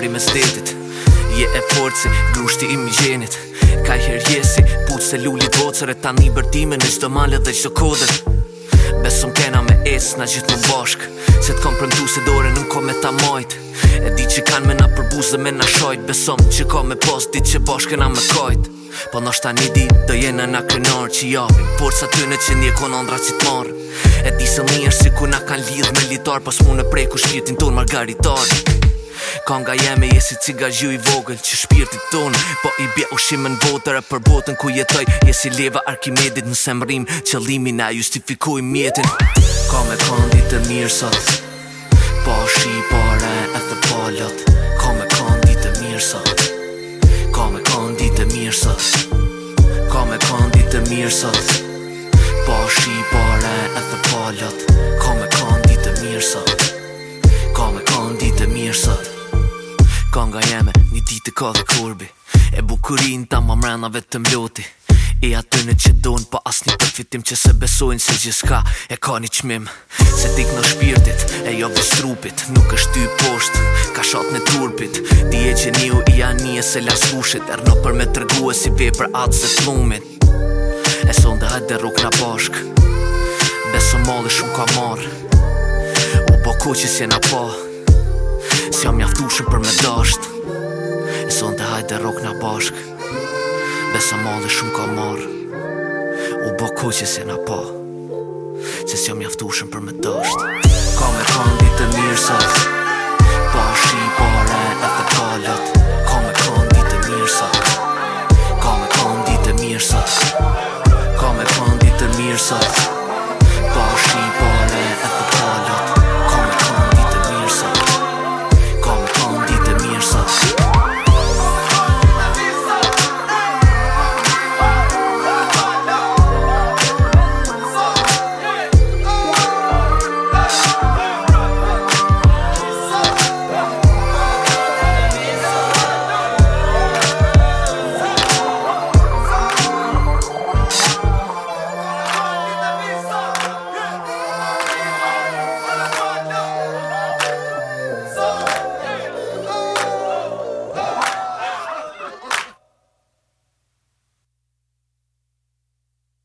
pari me stetit Je e forët grushti i migjenit Ka herjesi, putë se lulli bocër E ta një bërtime në gjdo male dhe gjdo kodër Besëm kena me esë na gjithë më bashkë Se t'kom përndu se dore nëm kom me ta majtë E di që kanë me na përbuzë dhe me na shojtë Besëm që ka me pas dit që bashkë na me kajtë Po ta një di do jena na kënarë që ja Por sa të në që një konë andra që E di se një është si ku na kanë lidhë me litarë Pas mu në prej ku shkirtin tonë margaritarë Ka nga jeme jesi qi ga i vogën që shpirtit ton Po i be ushimën botër e për botën ku jetoj Jesi leva arkimedit në semrim që limi na justifikuj mjetin Ka me ka të mirë sot Pa po pare e thë palot Ka me ka të mirë sot Ka me ka të mirë sot Ka me ka të mirë sot Pa po pare e thë palot Ka me ka ndi të mirë sot nga jeme Një ditë ka dhe korbi E bukurin ta ma mrenave të mbloti E atyne që donë pa as një përfitim Që se besojnë se gjithka e ka një qmim Se t'ik në shpirtit e jo vës trupit Nuk është ty posht, ka shat në turpit Ti e që një u i anje se las fushit Erno për me e si vej për atë se plumit E son dhe hajt dhe rruk në bashk Beso mali shumë ka marrë U po koqës që na po, Mjaftushen për me dësht, e son të hajt dhe rok nga bashk Besa mali shumë ka marrë, u bë kohë që se na pa Qësë jam mjaftushen për me dësht Ka me këndi të mirë sot, pashim pare e the kalat Ka me këndi të mirë sot, ka me këndi të mirë sot Ka me këndi të mirë sot